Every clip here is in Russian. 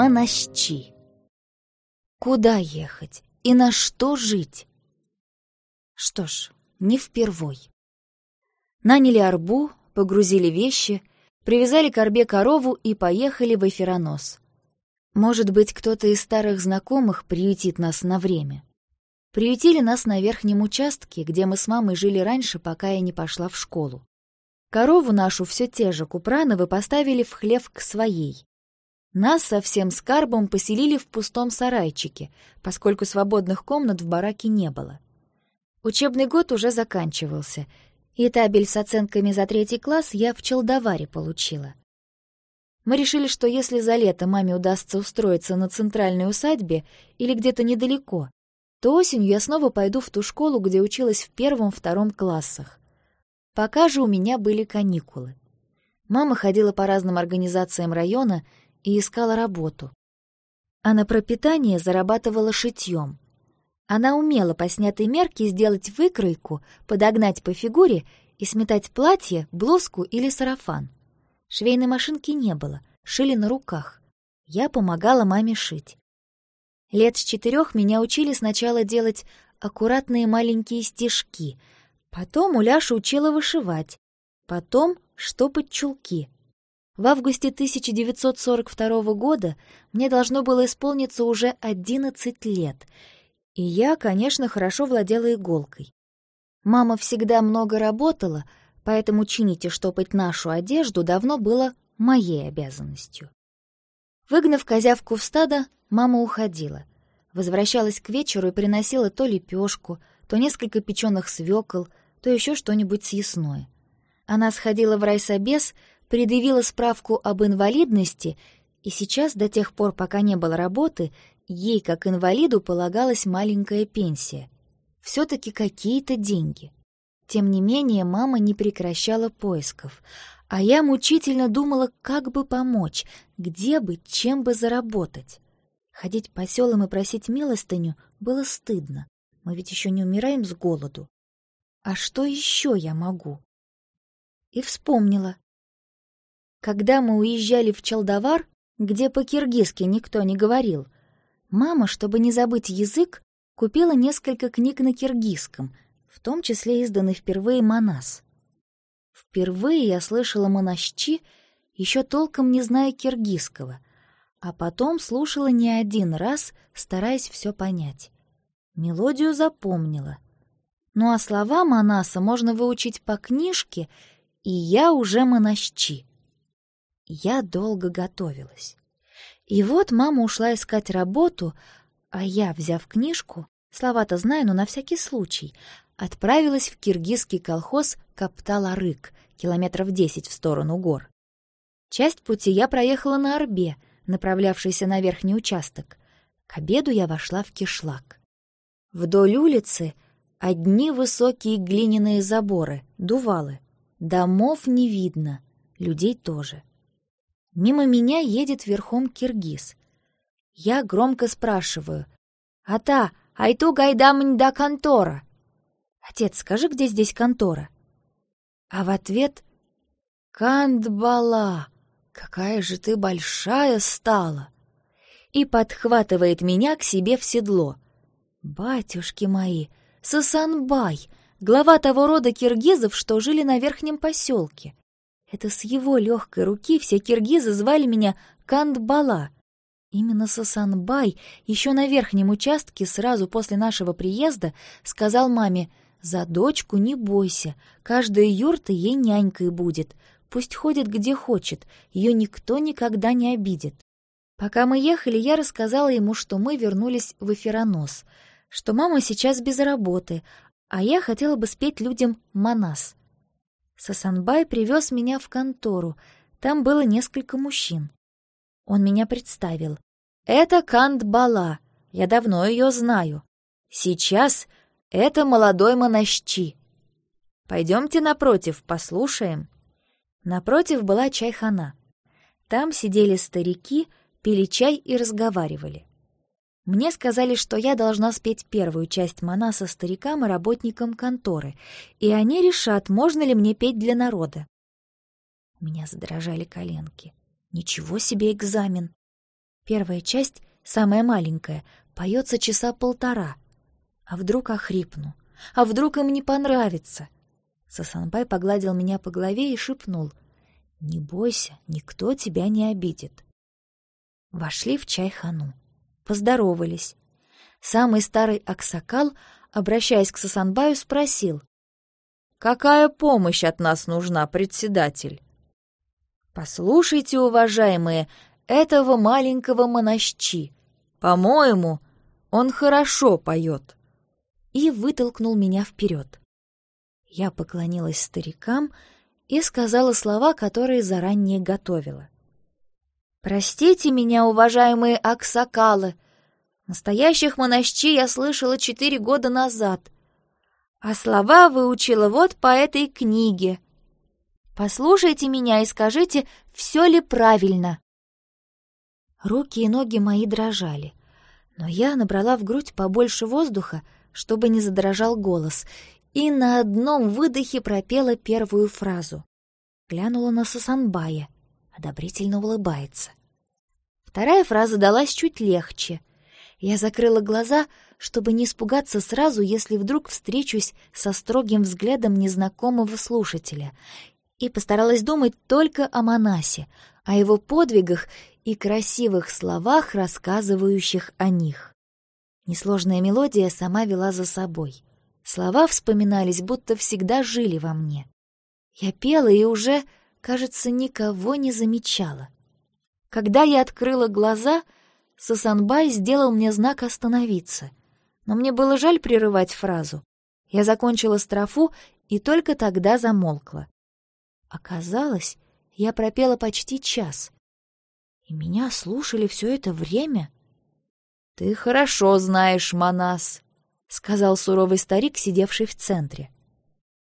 Монащи. Куда ехать и на что жить? Что ж, не впервой. Наняли арбу, погрузили вещи, привязали к арбе корову и поехали в эфиронос. Может быть, кто-то из старых знакомых приютит нас на время. Приютили нас на верхнем участке, где мы с мамой жили раньше, пока я не пошла в школу. Корову нашу все те же Купрановы поставили в хлев к своей. Нас со всем скарбом поселили в пустом сарайчике, поскольку свободных комнат в бараке не было. Учебный год уже заканчивался, и табель с оценками за третий класс я в Челдоваре получила. Мы решили, что если за лето маме удастся устроиться на центральной усадьбе или где-то недалеко, то осенью я снова пойду в ту школу, где училась в первом-втором классах. Пока же у меня были каникулы. Мама ходила по разным организациям района и искала работу. А на пропитание зарабатывала шитьем. Она умела по снятой мерке сделать выкройку, подогнать по фигуре и сметать платье, блузку или сарафан. Швейной машинки не было, шили на руках. Я помогала маме шить. Лет с четырех меня учили сначала делать аккуратные маленькие стежки, потом Уляша учила вышивать, потом штопать чулки — в августе 1942 года мне должно было исполниться уже 11 лет, и я, конечно, хорошо владела иголкой. Мама всегда много работала, поэтому чинить и штопать нашу одежду давно было моей обязанностью. Выгнав козявку в стадо, мама уходила. Возвращалась к вечеру и приносила то лепешку, то несколько печеных свекол, то еще что-нибудь съестное. Она сходила в райсобес, предъявила справку об инвалидности, и сейчас, до тех пор, пока не было работы, ей, как инвалиду, полагалась маленькая пенсия. все таки какие-то деньги. Тем не менее, мама не прекращала поисков, а я мучительно думала, как бы помочь, где бы, чем бы заработать. Ходить по селам и просить милостыню было стыдно. Мы ведь еще не умираем с голоду. А что еще я могу? И вспомнила. Когда мы уезжали в Чалдавар, где по-киргизски никто не говорил, мама, чтобы не забыть язык, купила несколько книг на киргизском, в том числе изданный впервые Манас. Впервые я слышала монащи, еще толком не зная киргизского, а потом слушала не один раз, стараясь все понять. Мелодию запомнила. Ну а слова Манаса можно выучить по книжке, и я уже монащи. Я долго готовилась. И вот мама ушла искать работу, а я, взяв книжку, слова-то знаю, но на всякий случай, отправилась в киргизский колхоз Каптал-Арык, километров десять в сторону гор. Часть пути я проехала на Орбе, направлявшейся на верхний участок. К обеду я вошла в кишлак. Вдоль улицы одни высокие глиняные заборы, дувалы. Домов не видно, людей тоже. Мимо меня едет верхом киргиз. Я громко спрашиваю. «Ата, айту гайдамнь да контора!» «Отец, скажи, где здесь контора?» А в ответ «Кандбала, какая же ты большая стала!» И подхватывает меня к себе в седло. «Батюшки мои, Сасанбай, глава того рода киргизов, что жили на верхнем поселке. Это с его легкой руки все киргизы звали меня Кандбала. Именно Сасанбай еще на верхнем участке сразу после нашего приезда сказал маме «За дочку не бойся, каждая юрта ей нянькой будет, пусть ходит где хочет, ее никто никогда не обидит». Пока мы ехали, я рассказала ему, что мы вернулись в Эфиронос, что мама сейчас без работы, а я хотела бы спеть людям «Манас». Сасанбай привез меня в контору. Там было несколько мужчин. Он меня представил. «Это Кант Бала. Я давно ее знаю. Сейчас это молодой монащи. Пойдемте напротив, послушаем». Напротив была чайхана. Там сидели старики, пили чай и разговаривали. Мне сказали, что я должна спеть первую часть Манаса старикам и работникам конторы, и они решат, можно ли мне петь для народа. У меня задрожали коленки. Ничего себе экзамен! Первая часть, самая маленькая, поется часа полтора. А вдруг охрипну? А вдруг им не понравится? Сасанбай погладил меня по голове и шепнул. «Не бойся, никто тебя не обидит». Вошли в чайхану. Поздоровались. Самый старый Аксакал, обращаясь к Сасанбаю, спросил. «Какая помощь от нас нужна, председатель?» «Послушайте, уважаемые, этого маленького монащи. По-моему, он хорошо поет». И вытолкнул меня вперед. Я поклонилась старикам и сказала слова, которые заранее готовила. «Простите меня, уважаемые аксакалы, настоящих монащей я слышала четыре года назад, а слова выучила вот по этой книге. Послушайте меня и скажите, все ли правильно». Руки и ноги мои дрожали, но я набрала в грудь побольше воздуха, чтобы не задрожал голос, и на одном выдохе пропела первую фразу. Глянула на Сасанбая, одобрительно улыбается. Вторая фраза далась чуть легче. Я закрыла глаза, чтобы не испугаться сразу, если вдруг встречусь со строгим взглядом незнакомого слушателя, и постаралась думать только о Манасе, о его подвигах и красивых словах, рассказывающих о них. Несложная мелодия сама вела за собой. Слова вспоминались, будто всегда жили во мне. Я пела и уже, кажется, никого не замечала. Когда я открыла глаза, Сасанбай сделал мне знак остановиться. Но мне было жаль прерывать фразу. Я закончила строфу и только тогда замолкла. Оказалось, я пропела почти час. И меня слушали все это время — «Ты хорошо знаешь Манас», — сказал суровый старик, сидевший в центре.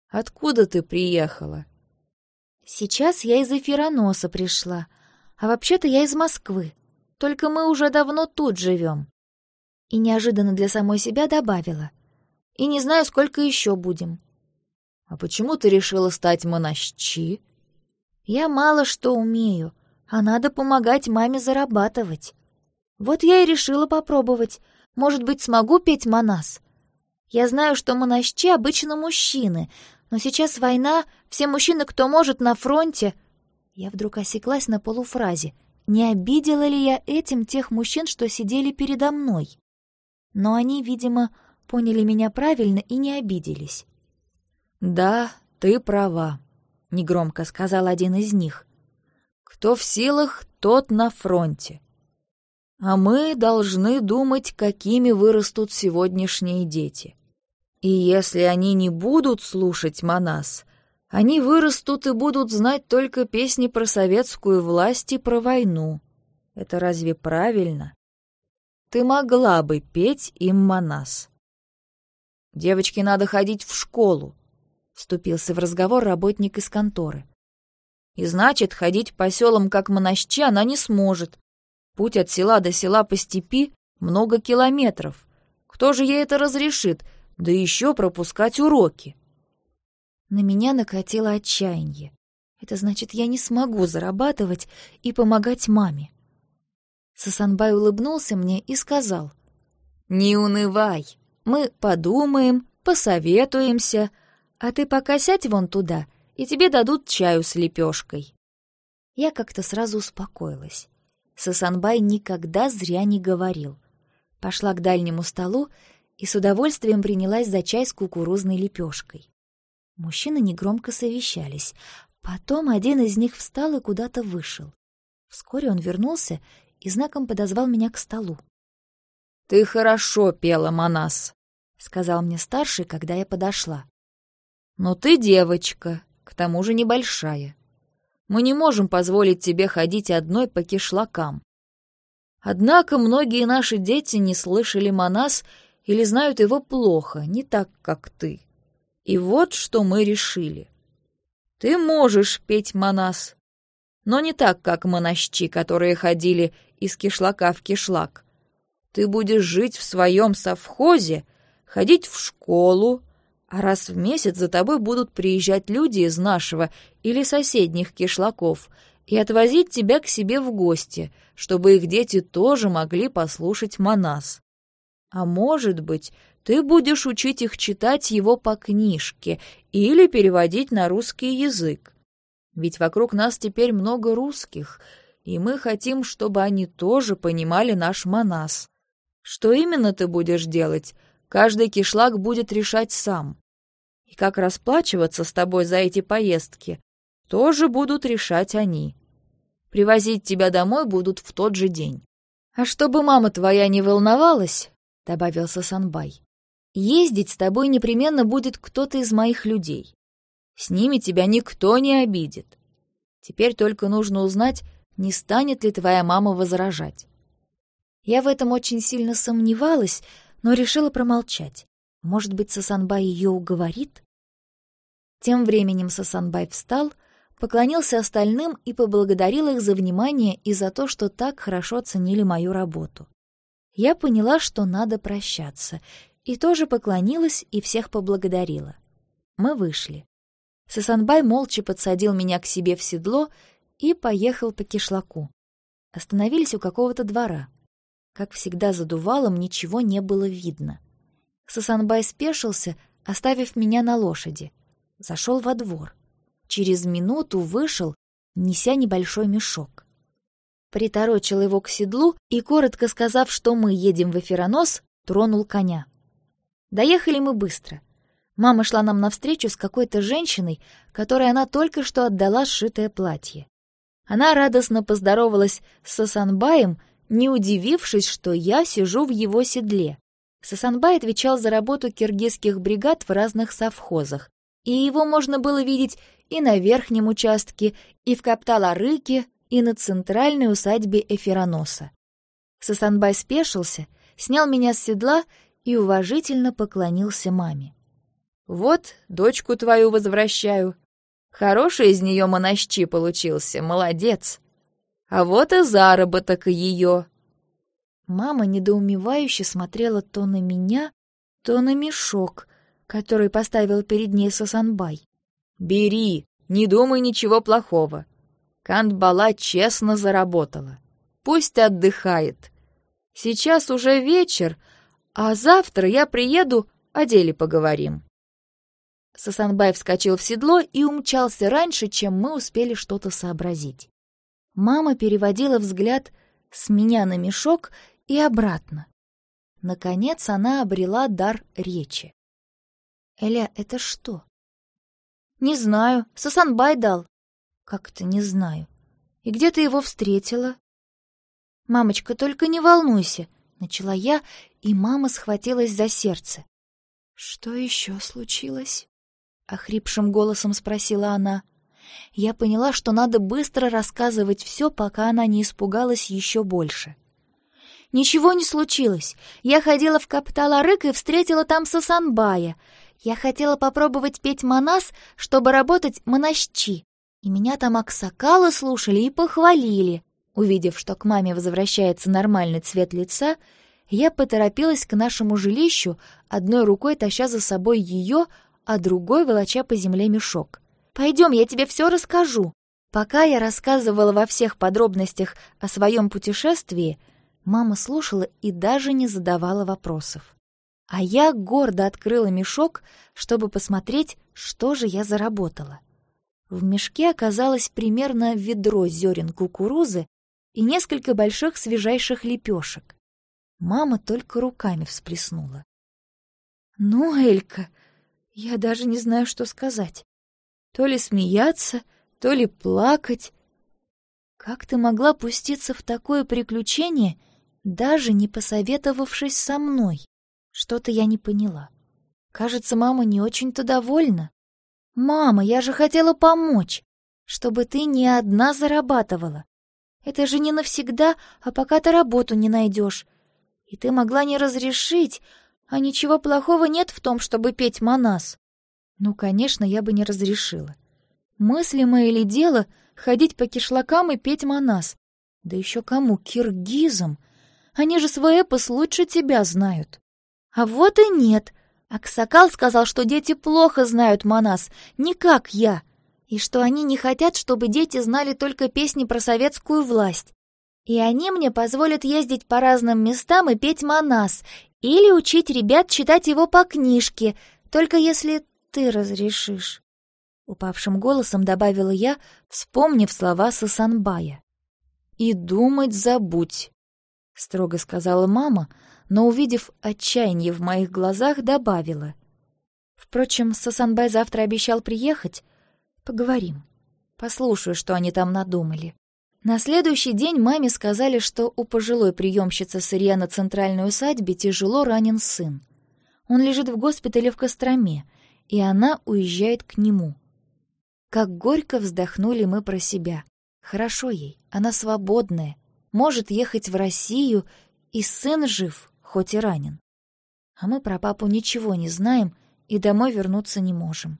«Откуда ты приехала?» «Сейчас я из Эфироноса пришла, а вообще-то я из Москвы, только мы уже давно тут живем». И неожиданно для самой себя добавила. «И не знаю, сколько еще будем». «А почему ты решила стать монащи?» «Я мало что умею, а надо помогать маме зарабатывать. Вот я и решила попробовать. Может быть, смогу петь Манас. Я знаю, что монащи обычно мужчины, но сейчас война, все мужчины, кто может, на фронте. Я вдруг осеклась на полуфразе. Не обидела ли я этим тех мужчин, что сидели передо мной? Но они, видимо, поняли меня правильно и не обиделись. «Да, ты права», — негромко сказал один из них. «Кто в силах, тот на фронте. А мы должны думать, какими вырастут сегодняшние дети. И если они не будут слушать Манас, они вырастут и будут знать только песни про советскую власть и про войну. Это разве правильно? Ты могла бы петь им Манас. Девочке надо ходить в школу, — вступился в разговор работник из конторы. И значит, ходить по селам как монащи она не сможет. Путь от села до села по степи много километров. Кто же ей это разрешит? Да еще пропускать уроки. На меня накатило отчаяние. Это значит, я не смогу зарабатывать и помогать маме. Сасанбай улыбнулся мне и сказал. «Не унывай, мы подумаем, посоветуемся, а ты пока сядь вон туда, и тебе дадут чаю с лепешкой». Я как-то сразу успокоилась. Сасанбай никогда зря не говорил. Пошла к дальнему столу и с удовольствием принялась за чай с кукурузной лепешкой. Мужчины негромко совещались. Потом один из них встал и куда-то вышел. Вскоре он вернулся и знаком подозвал меня к столу. «Ты хорошо пела, Манас», — сказал мне старший, когда я подошла. «Но ты девочка, к тому же небольшая. Мы не можем позволить тебе ходить одной по кишлакам. Однако многие наши дети не слышали Манас или знают его плохо, не так, как ты. И вот что мы решили. Ты можешь петь Манас, но не так, как монащи, которые ходили из кишлака в кишлак. Ты будешь жить в своем совхозе, ходить в школу, а раз в месяц за тобой будут приезжать люди из нашего или соседних кишлаков, и отвозить тебя к себе в гости, чтобы их дети тоже могли послушать Манас. А может быть, ты будешь учить их читать его по книжке или переводить на русский язык. Ведь вокруг нас теперь много русских, и мы хотим, чтобы они тоже понимали наш Манас. Что именно ты будешь делать, каждый кишлак будет решать сам. И как расплачиваться с тобой за эти поездки, тоже будут решать они. Привозить тебя домой будут в тот же день. А чтобы мама твоя не волновалась, — добавил Сасанбай, — ездить с тобой непременно будет кто-то из моих людей. С ними тебя никто не обидит. Теперь только нужно узнать, не станет ли твоя мама возражать. Я в этом очень сильно сомневалась, но решила промолчать. Может быть, Сасанбай ее уговорит? Тем временем Сасанбай встал, поклонился остальным и поблагодарил их за внимание и за то, что так хорошо оценили мою работу. Я поняла, что надо прощаться, и тоже поклонилась и всех поблагодарила. Мы вышли. Сасанбай молча подсадил меня к себе в седло и поехал по кишлаку. Остановились у какого-то двора. Как всегда за дувалом ничего не было видно. Сасанбай спешился, оставив меня на лошади. Зашел во двор. Через минуту вышел, неся небольшой мешок. Приторочил его к седлу и, коротко сказав, что мы едем в эфиронос, тронул коня. Доехали мы быстро. Мама шла нам навстречу с какой-то женщиной, которой она только что отдала сшитое платье. Она радостно поздоровалась с Сасанбаем, не удивившись, что я сижу в его седле. Сасанбай отвечал за работу киргизских бригад в разных совхозах, и его можно было видеть и на верхнем участке, и в Капталарыке, и на центральной усадьбе Эфироноса. Сасанбай спешился, снял меня с седла и уважительно поклонился маме. «Вот, дочку твою возвращаю. Хороший из нее монащи получился, молодец. А вот и заработок ее». Мама недоумевающе смотрела то на меня, то на мешок, который поставил перед ней Сасанбай. «Бери, не думай ничего плохого. Кандбала честно заработала. Пусть отдыхает. Сейчас уже вечер, а завтра я приеду, о деле поговорим». Сасанбай вскочил в седло и умчался раньше, чем мы успели что-то сообразить. Мама переводила взгляд с меня на мешок и обратно. Наконец она обрела дар речи. «Эля, это что?» «Не знаю. Сасанбай дал». «Как это не знаю? И где ты его встретила?» «Мамочка, только не волнуйся», — начала я, и мама схватилась за сердце. «Что еще случилось?» — охрипшим голосом спросила она. Я поняла, что надо быстро рассказывать все, пока она не испугалась еще больше. «Ничего не случилось. Я ходила в Капталарык и встретила там Сасанбая. Я хотела попробовать петь манас, чтобы работать монащи. И меня там аксакалы слушали и похвалили. Увидев, что к маме возвращается нормальный цвет лица, я поторопилась к нашему жилищу, одной рукой таща за собой ее, а другой волоча по земле мешок. «Пойдем, я тебе все расскажу». Пока я рассказывала во всех подробностях о своем путешествии, мама слушала и даже не задавала вопросов. А я гордо открыла мешок, чтобы посмотреть, что же я заработала. В мешке оказалось примерно ведро зерен кукурузы и несколько больших свежайших лепешек. Мама только руками всплеснула. «Ну, Элька, я даже не знаю, что сказать. То ли смеяться, то ли плакать. Как ты могла пуститься в такое приключение, даже не посоветовавшись со мной?» Что-то я не поняла. Кажется, мама не очень-то довольна. «Мама, я же хотела помочь, чтобы ты не одна зарабатывала. Это же не навсегда, а пока ты работу не найдешь. И ты могла не разрешить, а ничего плохого нет в том, чтобы петь манас». Ну, конечно, я бы не разрешила. Мыслимое ли дело ходить по кишлакам и петь манас? Да еще кому? Киргизам? Они же свой эпос лучше тебя знают. А вот и нет. Аксакал сказал, что дети плохо знают Манас, не как я. И что они не хотят, чтобы дети знали только песни про советскую власть. И они мне позволят ездить по разным местам и петь манас, или учить ребят читать его по книжке, только если ты разрешишь. Упавшим голосом добавила я, вспомнив слова Сасанбая. «И думать забудь», — строго сказала мама, но, увидев отчаяние в моих глазах, добавила. «Впрочем, Сасанбай завтра обещал приехать. Поговорим. Послушаю, что они там надумали». На следующий день маме сказали, что у пожилой приемщицы сырья на центральной усадьбе тяжело ранен сын. Он лежит в госпитале в Костроме, и она уезжает к нему. Как горько вздохнули мы про себя. Хорошо ей, она свободная, может ехать в Россию, и сын жив, хоть и ранен. А мы про папу ничего не знаем и домой вернуться не можем.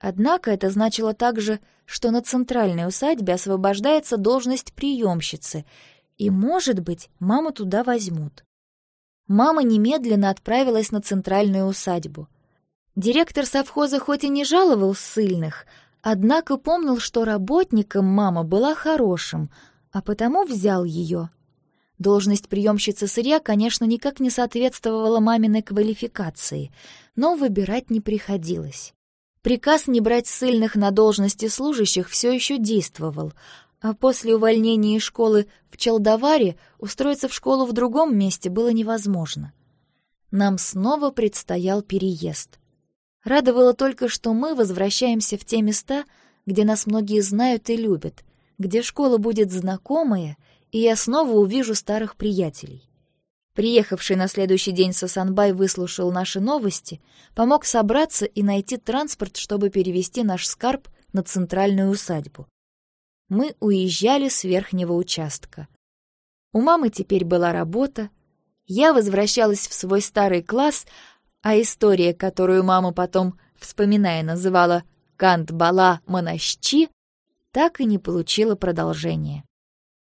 Однако это значило также, что на центральной усадьбе освобождается должность приемщицы, и, может быть, маму туда возьмут. Мама немедленно отправилась на центральную усадьбу. Директор совхоза хоть и не жаловал ссыльных, однако помнил, что работником мама была хорошим, а потому взял ее. Должность приемщицы сырья, конечно, никак не соответствовала маминой квалификации, но выбирать не приходилось. Приказ не брать ссыльных на должности служащих все еще действовал, а после увольнения из школы в Челдоваре устроиться в школу в другом месте было невозможно. Нам снова предстоял переезд. Радовало только, что мы возвращаемся в те места, где нас многие знают и любят, где школа будет знакомая, и я снова увижу старых приятелей. Приехавший на следующий день Сасанбай выслушал наши новости, помог собраться и найти транспорт, чтобы перевести наш скарб на центральную усадьбу. Мы уезжали с верхнего участка. У мамы теперь была работа, я возвращалась в свой старый класс, а история, которую мама потом, вспоминая, называла «Кант-Бала Монащи», так и не получила продолжения.